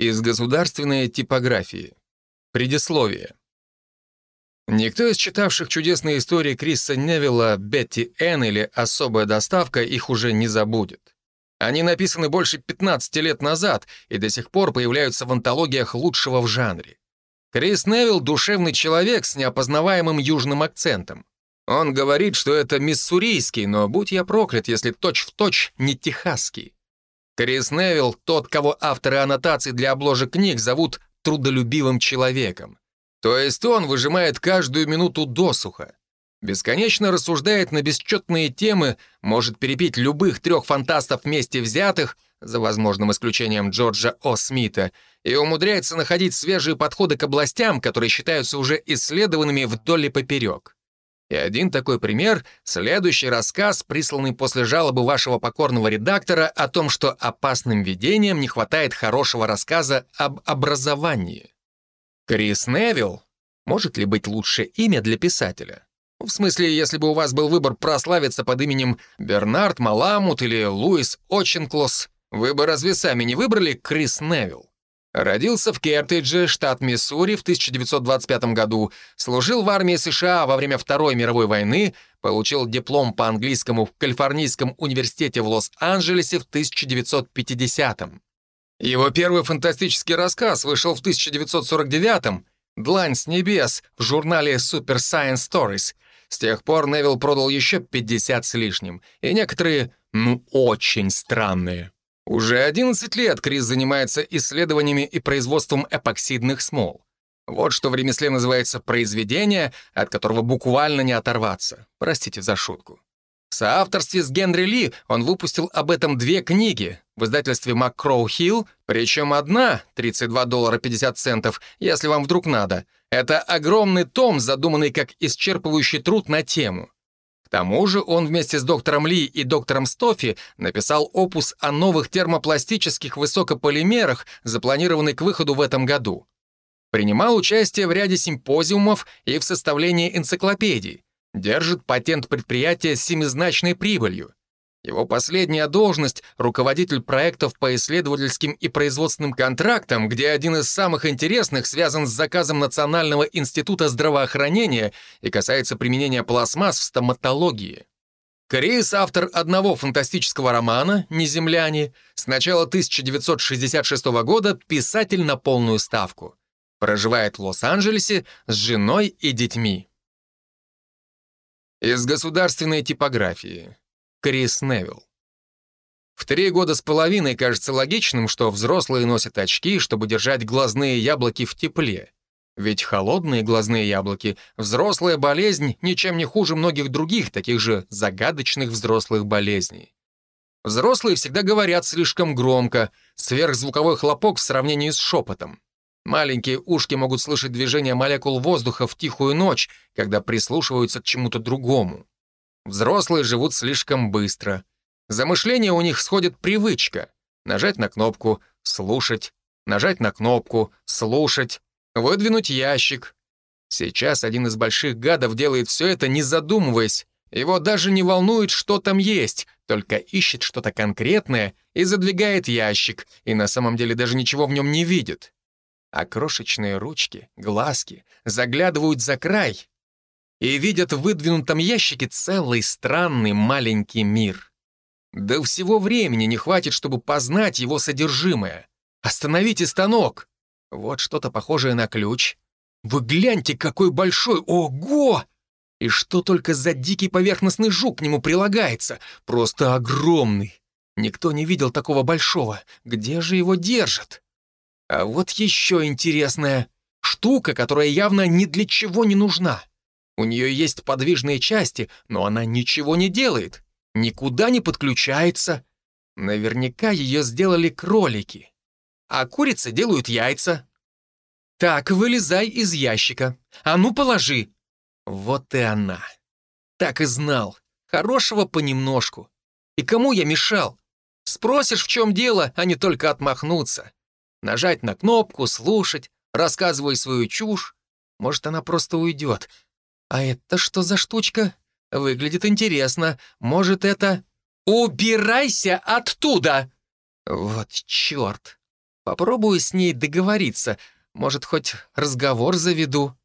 Из государственной типографии. Предисловие. Никто из читавших чудесные истории Криса Невилла, Бетти Энн или «Особая доставка» их уже не забудет. Они написаны больше 15 лет назад и до сих пор появляются в антологиях лучшего в жанре. Крис Невилл — душевный человек с неопознаваемым южным акцентом. Он говорит, что это миссурийский, но будь я проклят, если точь-в-точь точь не техасский. Крис Невилл — тот, кого авторы аннотаций для обложек книг зовут трудолюбивым человеком. То есть он выжимает каждую минуту досуха. Бесконечно рассуждает на бесчетные темы, может перепить любых трех фантастов вместе взятых, за возможным исключением Джорджа О. Смита, и умудряется находить свежие подходы к областям, которые считаются уже исследованными вдоль и поперек. И один такой пример — следующий рассказ, присланный после жалобы вашего покорного редактора о том, что опасным видением не хватает хорошего рассказа об образовании. Крис Невилл может ли быть лучше имя для писателя? В смысле, если бы у вас был выбор прославиться под именем Бернард Маламут или Луис Оченклос, вы бы разве сами не выбрали Крис Невилл? Родился в Кертидже, штат Миссури, в 1925 году, служил в армии США во время Второй мировой войны, получил диплом по английскому в Калифорнийском университете в Лос-Анджелесе в 1950-м. Его первый фантастический рассказ вышел в 1949-м «Длань с небес» в журнале Super Science Stories. С тех пор Невилл продал еще 50 с лишним, и некоторые, ну, очень странные. Уже 11 лет Крис занимается исследованиями и производством эпоксидных смол. Вот что в ремесле называется произведение, от которого буквально не оторваться. Простите за шутку. В соавторстве с Генри Ли он выпустил об этом две книги в издательстве «Маккроу Хилл», причем одна — 32 доллара 50 центов, если вам вдруг надо. Это огромный том, задуманный как исчерпывающий труд на тему. К тому же он вместе с доктором Ли и доктором Стофи написал опус о новых термопластических высокополимерах, запланированный к выходу в этом году. Принимал участие в ряде симпозиумов и в составлении энциклопедий. Держит патент предприятия с семизначной прибылью. Его последняя должность — руководитель проектов по исследовательским и производственным контрактам, где один из самых интересных связан с заказом Национального института здравоохранения и касается применения пластмасс в стоматологии. Крис — автор одного фантастического романа «Неземляне», с начала 1966 года писатель на полную ставку. Проживает в Лос-Анджелесе с женой и детьми. Из государственной типографии. Крис Невилл. В три года с половиной кажется логичным, что взрослые носят очки, чтобы держать глазные яблоки в тепле. Ведь холодные глазные яблоки — взрослая болезнь ничем не хуже многих других, таких же загадочных взрослых болезней. Взрослые всегда говорят слишком громко, сверхзвуковой хлопок в сравнении с шепотом. Маленькие ушки могут слышать движение молекул воздуха в тихую ночь, когда прислушиваются к чему-то другому. Взрослые живут слишком быстро. За мышление у них сходит привычка. Нажать на кнопку «Слушать», нажать на кнопку «Слушать», выдвинуть ящик. Сейчас один из больших гадов делает все это, не задумываясь. Его даже не волнует, что там есть, только ищет что-то конкретное и задвигает ящик, и на самом деле даже ничего в нем не видит. А крошечные ручки, глазки заглядывают за край и видят в выдвинутом ящике целый странный маленький мир. Да всего времени не хватит, чтобы познать его содержимое. Остановите станок. Вот что-то похожее на ключ. Вы гляньте, какой большой! Ого! И что только за дикий поверхностный жук к нему прилагается. Просто огромный. Никто не видел такого большого. Где же его держат? А вот еще интересная штука, которая явно ни для чего не нужна. У нее есть подвижные части, но она ничего не делает, никуда не подключается. Наверняка ее сделали кролики. А курицы делают яйца. Так, вылезай из ящика. А ну, положи. Вот и она. Так и знал. Хорошего понемножку. И кому я мешал? Спросишь, в чем дело, а не только отмахнуться. Нажать на кнопку, слушать, рассказывай свою чушь. Может, она просто уйдет, «А это что за штучка? Выглядит интересно. Может, это...» «Убирайся оттуда!» «Вот черт! Попробую с ней договориться. Может, хоть разговор заведу.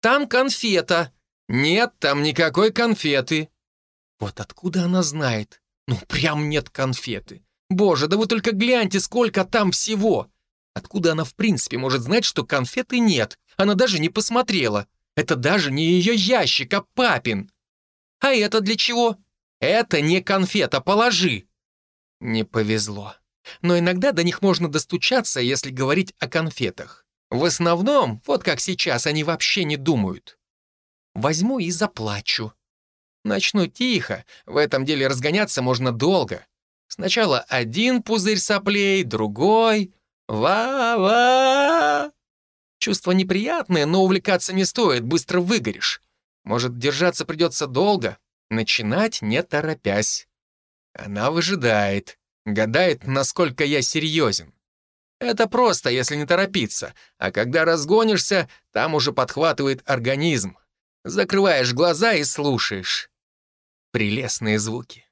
Там конфета. Нет, там никакой конфеты. Вот откуда она знает? Ну, прям нет конфеты. Боже, да вы только гляньте, сколько там всего. Откуда она в принципе может знать, что конфеты нет? Она даже не посмотрела. Это даже не ее ящик, а папин. А это для чего? Это не конфета, положи. Не повезло. Но иногда до них можно достучаться, если говорить о конфетах. В основном, вот как сейчас, они вообще не думают. Возьму и заплачу. Начну тихо, в этом деле разгоняться можно долго. Сначала один пузырь соплей, другой. Ва-ва! Чувство неприятное, но увлекаться не стоит, быстро выгоришь. Может, держаться придется долго, начинать не торопясь. Она выжидает, гадает, насколько я серьезен. Это просто, если не торопиться, а когда разгонишься, там уже подхватывает организм. Закрываешь глаза и слушаешь. Прелестные звуки.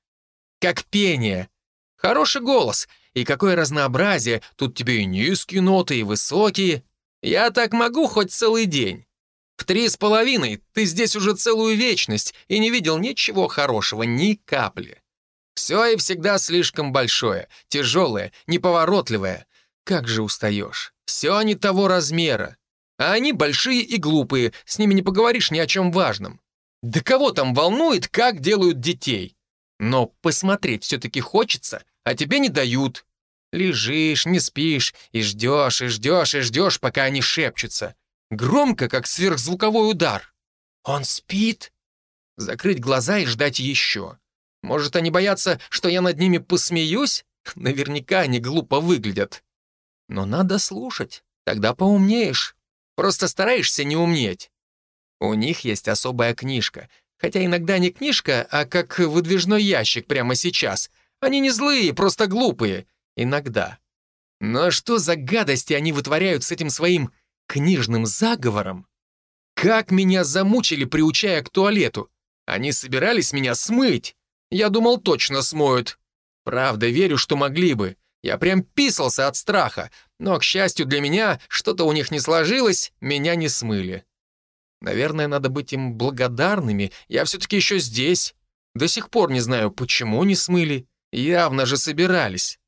Как пение. Хороший голос. И какое разнообразие. Тут тебе и низкие ноты, и высокие. Я так могу хоть целый день. В три с половиной ты здесь уже целую вечность и не видел ничего хорошего, ни капли. Все и всегда слишком большое, тяжелое, неповоротливое. Как же устаешь. Все не того размера. А они большие и глупые, с ними не поговоришь ни о чем важном. Да кого там волнует, как делают детей? Но посмотреть все-таки хочется, а тебе не дают. Лежишь, не спишь, и ждешь, и ждешь, и ждешь, пока они шепчутся. Громко, как сверхзвуковой удар. Он спит? Закрыть глаза и ждать еще. Может, они боятся, что я над ними посмеюсь? Наверняка они глупо выглядят. Но надо слушать, тогда поумнеешь. Просто стараешься не умнеть. У них есть особая книжка. Хотя иногда не книжка, а как выдвижной ящик прямо сейчас. Они не злые, просто глупые. Иногда. Но что за гадости они вытворяют с этим своим книжным заговором? Как меня замучили, приучая к туалету. Они собирались меня смыть. Я думал, точно смоют. Правда, верю, что могли бы. Я прям писался от страха. Но, к счастью для меня, что-то у них не сложилось, меня не смыли. Наверное, надо быть им благодарными. Я все-таки еще здесь. До сих пор не знаю, почему не смыли. Явно же собирались.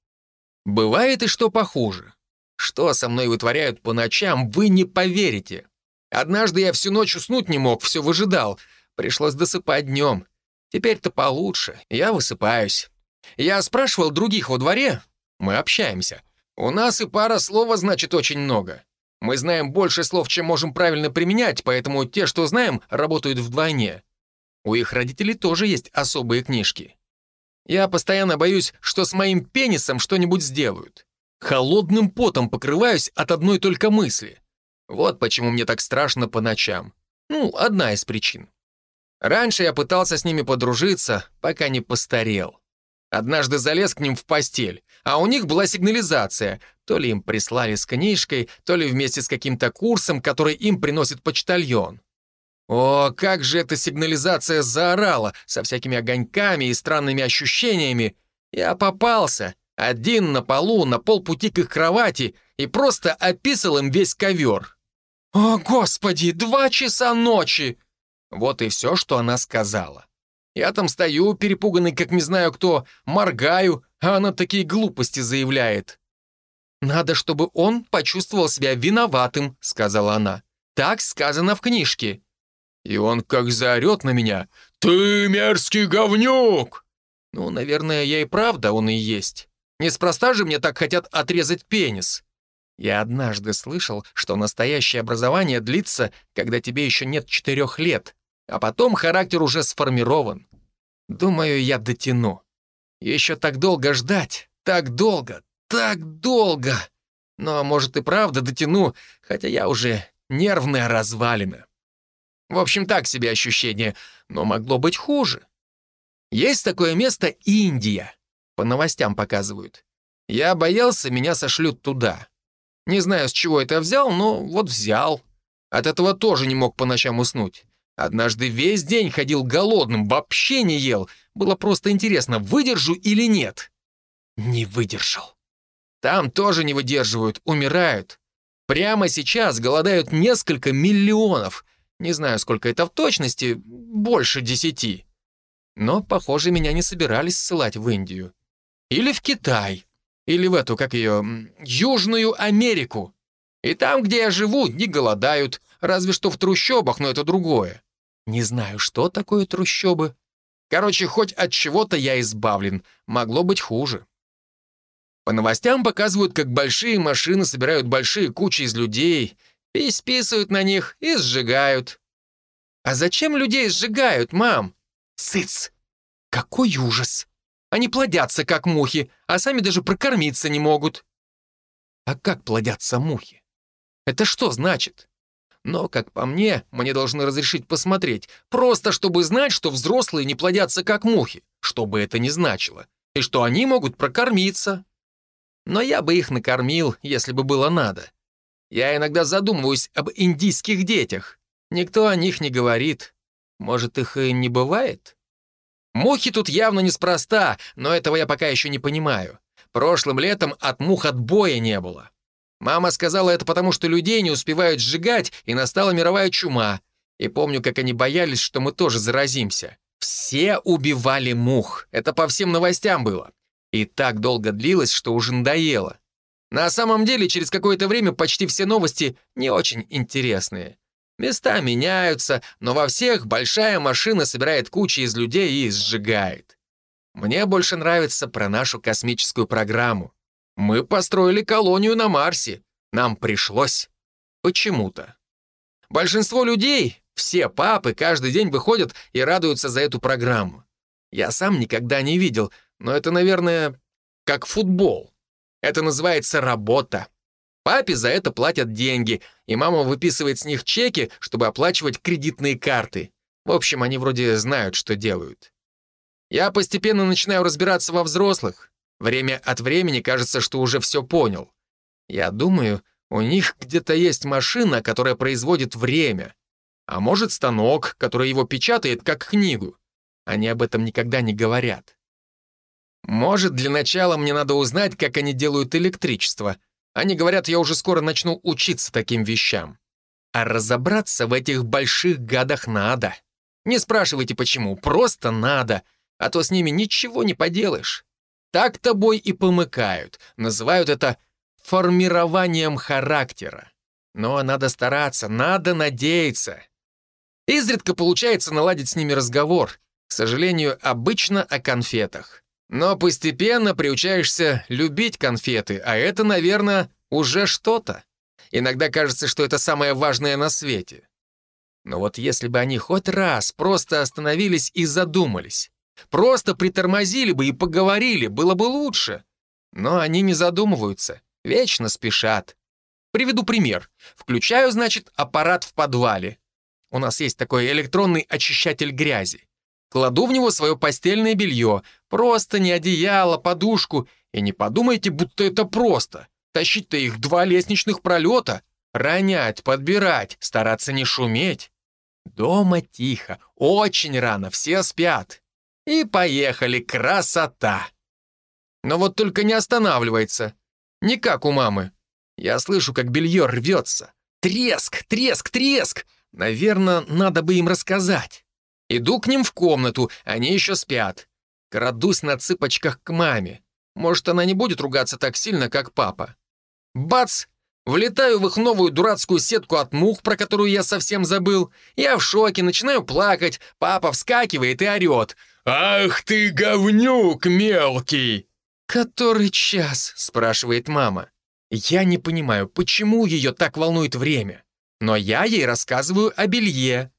Бывает и что похуже. Что со мной вытворяют по ночам, вы не поверите. Однажды я всю ночь уснуть не мог, все выжидал. Пришлось досыпать днем. Теперь-то получше, я высыпаюсь. Я спрашивал других во дворе, мы общаемся. У нас и пара слова значит очень много. Мы знаем больше слов, чем можем правильно применять, поэтому те, что знаем, работают вдвойне. У их родителей тоже есть особые книжки. Я постоянно боюсь, что с моим пенисом что-нибудь сделают. Холодным потом покрываюсь от одной только мысли. Вот почему мне так страшно по ночам. Ну, одна из причин. Раньше я пытался с ними подружиться, пока не постарел. Однажды залез к ним в постель, а у них была сигнализация. То ли им прислали с книжкой, то ли вместе с каким-то курсом, который им приносит почтальон. О, как же эта сигнализация заорала, со всякими огоньками и странными ощущениями. Я попался, один на полу, на полпути к их кровати, и просто описал им весь ковер. «О, Господи, два часа ночи!» Вот и все, что она сказала. Я там стою, перепуганный, как не знаю кто, моргаю, а она такие глупости заявляет. «Надо, чтобы он почувствовал себя виноватым», — сказала она. «Так сказано в книжке». И он как заорет на меня. «Ты мерзкий говнюк!» Ну, наверное, я и правда он и есть. Неспроста же мне так хотят отрезать пенис. Я однажды слышал, что настоящее образование длится, когда тебе еще нет четырех лет, а потом характер уже сформирован. Думаю, я дотяну. Еще так долго ждать, так долго, так долго. Но, может, и правда дотяну, хотя я уже нервная развалина. В общем, так себе ощущение, но могло быть хуже. Есть такое место Индия. По новостям показывают. Я боялся, меня сошлют туда. Не знаю, с чего это взял, но вот взял. От этого тоже не мог по ночам уснуть. Однажды весь день ходил голодным, вообще не ел. Было просто интересно, выдержу или нет. Не выдержал. Там тоже не выдерживают, умирают. Прямо сейчас голодают несколько миллионов. Не знаю, сколько это в точности, больше десяти. Но, похоже, меня не собирались ссылать в Индию. Или в Китай. Или в эту, как ее, Южную Америку. И там, где я живу, не голодают, разве что в трущобах, но это другое. Не знаю, что такое трущобы. Короче, хоть от чего-то я избавлен. Могло быть хуже. По новостям показывают, как большие машины собирают большие кучи из людей, и списывают на них и сжигают. А зачем людей сжигают, мам? Цыц! Какой ужас! Они плодятся, как мухи, а сами даже прокормиться не могут. А как плодятся мухи? Это что значит? Но, как по мне, мне должны разрешить посмотреть, просто чтобы знать, что взрослые не плодятся, как мухи, что бы это ни значило, и что они могут прокормиться. Но я бы их накормил, если бы было надо. Я иногда задумываюсь об индийских детях. Никто о них не говорит. Может, их и не бывает? Мухи тут явно неспроста, но этого я пока еще не понимаю. Прошлым летом от мух отбоя не было. Мама сказала это потому, что людей не успевают сжигать, и настала мировая чума. И помню, как они боялись, что мы тоже заразимся. Все убивали мух. Это по всем новостям было. И так долго длилось, что уже надоело. На самом деле, через какое-то время почти все новости не очень интересные. Места меняются, но во всех большая машина собирает кучи из людей и сжигает. Мне больше нравится про нашу космическую программу. Мы построили колонию на Марсе. Нам пришлось. Почему-то. Большинство людей, все папы, каждый день выходят и радуются за эту программу. Я сам никогда не видел, но это, наверное, как футбол. Это называется работа. Папе за это платят деньги, и мама выписывает с них чеки, чтобы оплачивать кредитные карты. В общем, они вроде знают, что делают. Я постепенно начинаю разбираться во взрослых. Время от времени кажется, что уже все понял. Я думаю, у них где-то есть машина, которая производит время. А может, станок, который его печатает как книгу. Они об этом никогда не говорят. Может, для начала мне надо узнать, как они делают электричество. Они говорят, я уже скоро начну учиться таким вещам. А разобраться в этих больших гадах надо. Не спрашивайте почему, просто надо, а то с ними ничего не поделаешь. Так тобой и помыкают, называют это формированием характера. Но надо стараться, надо надеяться. Изредка получается наладить с ними разговор, к сожалению, обычно о конфетах. Но постепенно приучаешься любить конфеты, а это, наверное, уже что-то. Иногда кажется, что это самое важное на свете. Но вот если бы они хоть раз просто остановились и задумались, просто притормозили бы и поговорили, было бы лучше. Но они не задумываются, вечно спешат. Приведу пример. Включаю, значит, аппарат в подвале. У нас есть такой электронный очищатель грязи. Кладу в него свое постельное белье, просто не одеяло, подушку. И не подумайте, будто это просто. Тащить-то их два лестничных пролета. Ронять, подбирать, стараться не шуметь. Дома тихо, очень рано, все спят. И поехали, красота! Но вот только не останавливается. Не как у мамы. Я слышу, как белье рвется. Треск, треск, треск! Наверное, надо бы им рассказать. Иду к ним в комнату, они еще спят. Крадусь на цыпочках к маме. Может, она не будет ругаться так сильно, как папа. Бац! Влетаю в их новую дурацкую сетку от мух, про которую я совсем забыл. Я в шоке, начинаю плакать. Папа вскакивает и орет. «Ах ты, говнюк мелкий!» «Который час?» — спрашивает мама. Я не понимаю, почему ее так волнует время. Но я ей рассказываю о белье.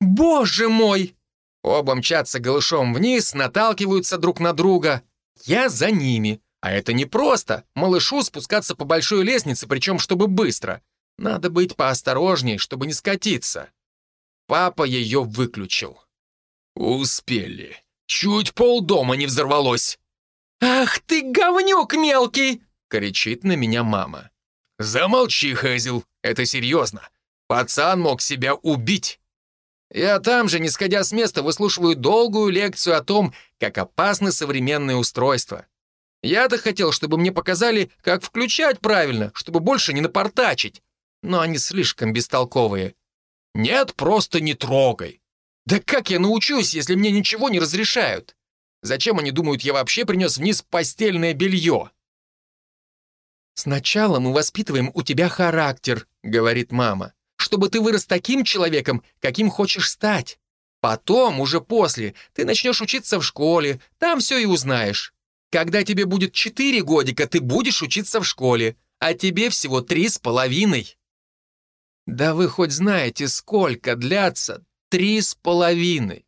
«Боже мой!» Оба мчатся голышом вниз, наталкиваются друг на друга. Я за ними. А это непросто. Малышу спускаться по большой лестнице, причем чтобы быстро. Надо быть поосторожней, чтобы не скатиться. Папа ее выключил. Успели. Чуть полдома не взорвалось. «Ах ты, говнюк мелкий!» — кричит на меня мама. «Замолчи, Хэзил, это серьезно. Пацан мог себя убить». Я там же, не сходя с места, выслушиваю долгую лекцию о том, как опасны современные устройства. Я-то хотел, чтобы мне показали, как включать правильно, чтобы больше не напортачить. Но они слишком бестолковые. Нет, просто не трогай. Да как я научусь, если мне ничего не разрешают? Зачем они думают, я вообще принес вниз постельное белье? «Сначала мы воспитываем у тебя характер», — говорит мама, «чтобы ты вырос таким человеком, каким хочешь стать. Потом, уже после, ты начнешь учиться в школе, там все и узнаешь. Когда тебе будет четыре годика, ты будешь учиться в школе, а тебе всего три с половиной». Да вы хоть знаете, сколько длятся три с половиной?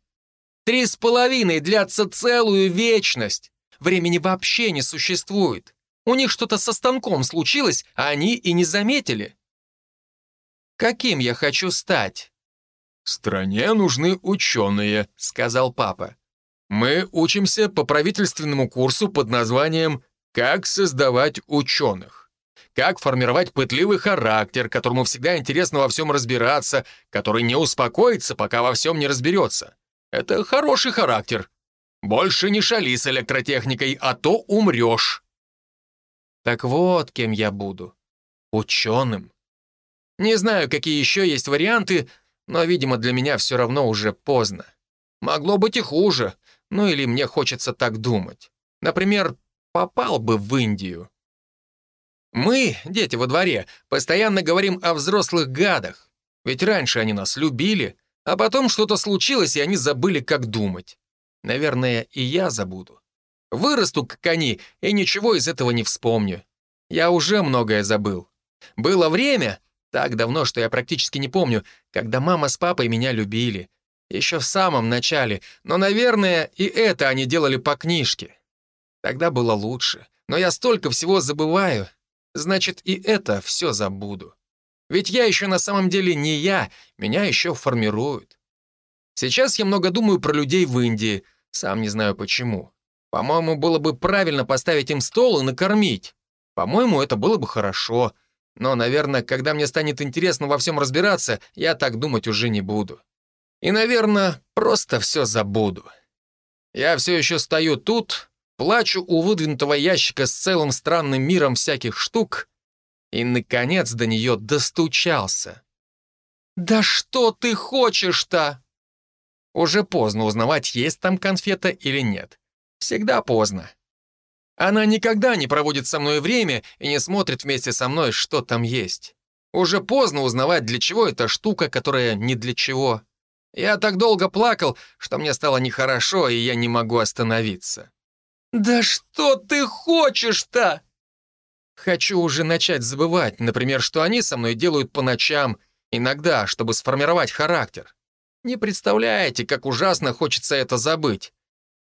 Три с половиной длятся целую вечность. Времени вообще не существует. У них что-то со станком случилось, а они и не заметили. Каким я хочу стать? «Стране нужны ученые», — сказал папа. «Мы учимся по правительственному курсу под названием «Как создавать ученых». Как формировать пытливый характер, которому всегда интересно во всем разбираться, который не успокоится, пока во всем не разберется. Это хороший характер. Больше не шали с электротехникой, а то умрешь. Так вот, кем я буду. Ученым. Не знаю, какие еще есть варианты, но, видимо, для меня все равно уже поздно. Могло быть и хуже, ну или мне хочется так думать. Например, попал бы в Индию. Мы, дети во дворе, постоянно говорим о взрослых гадах. Ведь раньше они нас любили, а потом что-то случилось, и они забыли, как думать. Наверное, и я забуду. Вырасту, как они, и ничего из этого не вспомню. Я уже многое забыл. Было время, так давно, что я практически не помню, когда мама с папой меня любили. Еще в самом начале, но, наверное, и это они делали по книжке. Тогда было лучше, но я столько всего забываю. Значит, и это все забуду. Ведь я еще на самом деле не я, меня еще формируют. Сейчас я много думаю про людей в Индии, сам не знаю почему. По-моему, было бы правильно поставить им стол и накормить. По-моему, это было бы хорошо. Но, наверное, когда мне станет интересно во всем разбираться, я так думать уже не буду. И, наверное, просто все забуду. Я все еще стою тут, плачу у выдвинутого ящика с целым странным миром всяких штук и, наконец, до нее достучался. «Да что ты хочешь-то?» Уже поздно узнавать, есть там конфета или нет. Всегда поздно. Она никогда не проводит со мной время и не смотрит вместе со мной, что там есть. Уже поздно узнавать, для чего эта штука, которая не для чего. Я так долго плакал, что мне стало нехорошо, и я не могу остановиться. «Да что ты хочешь-то?» Хочу уже начать забывать, например, что они со мной делают по ночам, иногда, чтобы сформировать характер. Не представляете, как ужасно хочется это забыть.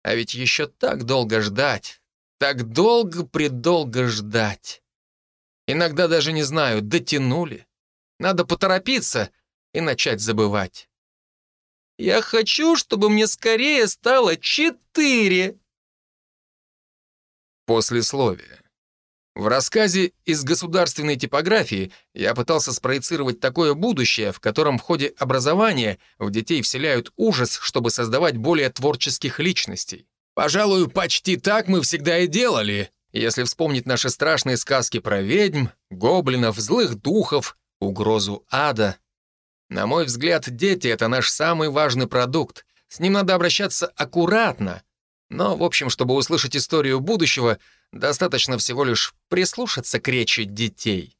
А ведь еще так долго ждать, так долго-предолго ждать. Иногда даже не знаю, дотянули. Надо поторопиться и начать забывать. Я хочу, чтобы мне скорее стало четыре. Послесловие. В рассказе из государственной типографии я пытался спроецировать такое будущее, в котором в ходе образования в детей вселяют ужас, чтобы создавать более творческих личностей. Пожалуй, почти так мы всегда и делали, если вспомнить наши страшные сказки про ведьм, гоблинов, злых духов, угрозу ада. На мой взгляд, дети — это наш самый важный продукт. С ним надо обращаться аккуратно. Но, в общем, чтобы услышать историю будущего — Достаточно всего лишь прислушаться к речи детей.